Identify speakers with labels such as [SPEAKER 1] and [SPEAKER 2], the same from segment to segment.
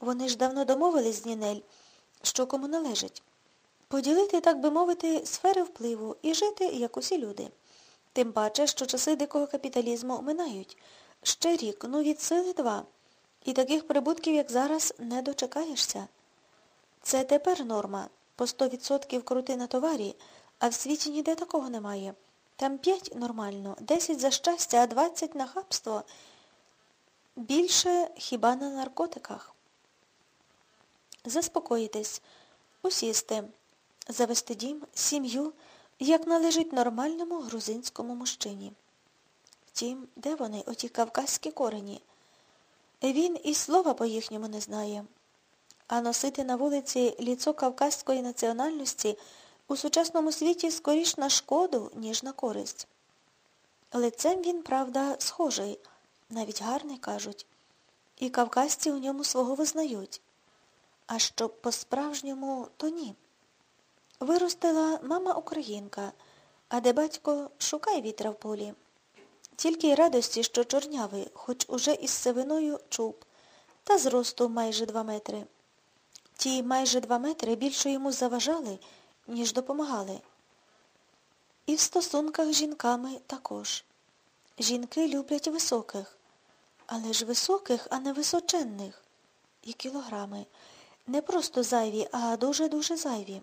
[SPEAKER 1] Вони ж давно домовились з Нінель, що кому належить. Поділити, так би мовити, сфери впливу і жити, як усі люди. Тим паче, що часи дикого капіталізму минають. Ще рік, ну від сили два. І таких прибутків, як зараз, не дочекаєшся. Це тепер норма. По 100% крути на товарі, а в світі ніде такого немає. Там 5 нормально, 10 за щастя, а 20 на хабство. Більше хіба на наркотиках. Заспокоїтесь, усісти, завести дім, сім'ю, як належить нормальному грузинському мужчині. Втім, де вони, оті кавказькі корені? Він і слова по-їхньому не знає. А носити на вулиці ліцо кавказької національності у сучасному світі скоріш на шкоду, ніж на користь. Лицем він, правда, схожий, навіть гарний, кажуть, і кавказці у ньому свого визнають. А щоб по-справжньому, то ні. Виростила мама українка, а де батько шукай вітра в полі. Тільки й радості, що чорнявий, хоч уже із сивиною чуб, та зросту майже два метри. Ті майже два метри більше йому заважали, ніж допомагали. І в стосунках з жінками також. Жінки люблять високих, але ж високих, а не височенних. І кілограми. Не просто зайві, а дуже-дуже зайві.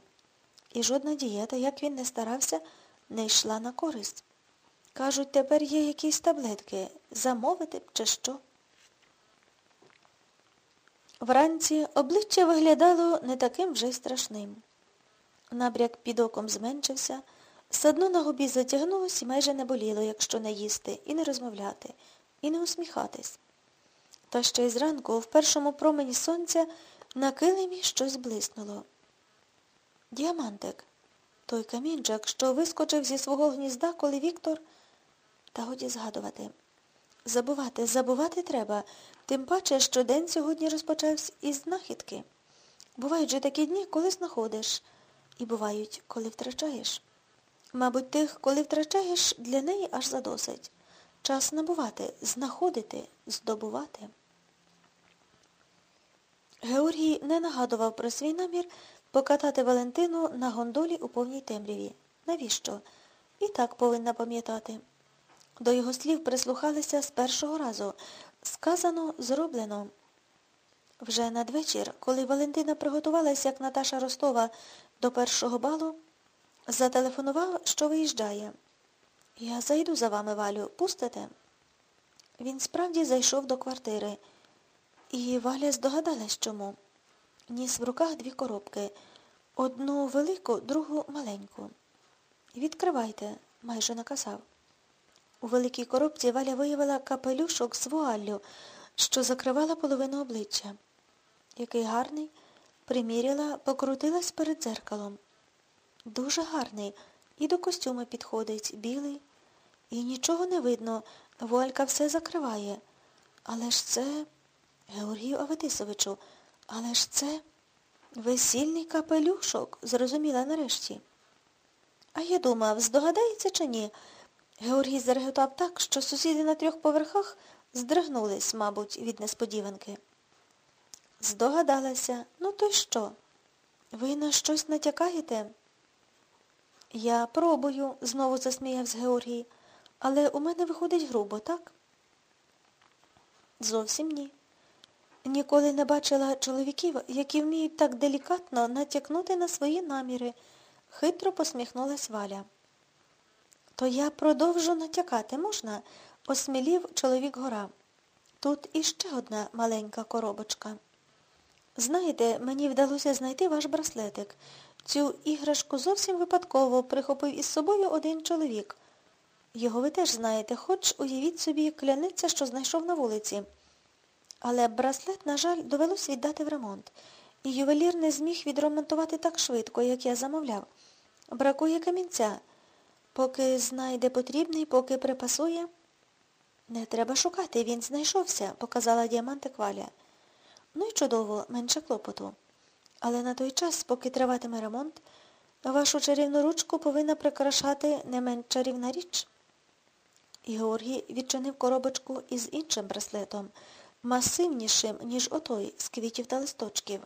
[SPEAKER 1] І жодна дієта, як він не старався, не йшла на користь. Кажуть, тепер є якісь таблетки. Замовити б чи що. Вранці обличчя виглядало не таким вже й страшним. Набряк під оком зменшився, садно на губі затягнулось і майже не боліло, якщо не їсти, і не розмовляти, і не усміхатись. Та ще й зранку в першому промені сонця на килимі щось блиснуло. Діамантик, той камінчик, що вискочив зі свого гнізда, коли Віктор... Та годі згадувати. Забувати, забувати треба, тим паче, що день сьогодні розпочався із знахідки. Бувають же такі дні, коли знаходиш, і бувають, коли втрачаєш. Мабуть, тих, коли втрачаєш, для неї аж задосить. Час набувати, знаходити, здобувати. Георгій не нагадував про свій намір покатати Валентину на гондолі у повній темряві. Навіщо? І так повинна пам'ятати. До його слів прислухалися з першого разу. Сказано, зроблено. Вже надвечір, коли Валентина приготувалася, як Наташа Ростова, до першого балу, зателефонував, що виїжджає. Я зайду за вами, Валю, пустите? Він справді зайшов до квартири. І Валя здогадалась чому. Ніс в руках дві коробки. Одну велику, другу маленьку. Відкривайте, майже наказав. У великій коробці Валя виявила капелюшок з вуаллю, що закривала половину обличчя. Який гарний, приміряла, покрутилась перед дзеркалом. Дуже гарний, і до костюма підходить, білий. І нічого не видно, вуалька все закриває. Але ж це, Георгію Аветисовичу, але ж це весільний капелюшок, зрозуміла нарешті. А я думав, здогадається чи ні? Георгій зареготав так, що сусіди на трьох поверхах здригнулись, мабуть, від несподіванки. Здогадалася. Ну то й що? Ви на щось натякаєте? Я пробую, знову засміявся Георгій, але у мене виходить грубо, так? Зовсім ні. Ніколи не бачила чоловіків, які вміють так делікатно натякнути на свої наміри, хитро посміхнулась Валя. То я продовжу натякати можна? осмілів чоловік гора. Тут іще одна маленька коробочка. Знаєте, мені вдалося знайти ваш браслетик. Цю іграшку зовсім випадково прихопив із собою один чоловік. Його ви теж знаєте, хоч уявіть собі, кляниця, що знайшов на вулиці. Але браслет, на жаль, довелось віддати в ремонт. І ювелір не зміг відремонтувати так швидко, як я замовляв. Бракує камінця. Поки знайде потрібний, поки припасує. Не треба шукати, він знайшовся, показала діамантик Валя. Ну й чудово, менше клопоту. Але на той час, поки триватиме ремонт, вашу чарівну ручку повинна прикрашати не менш чарівна річ. І Георгій відчинив коробочку із іншим браслетом, масивнішим, ніж отой, з квітів та листочків.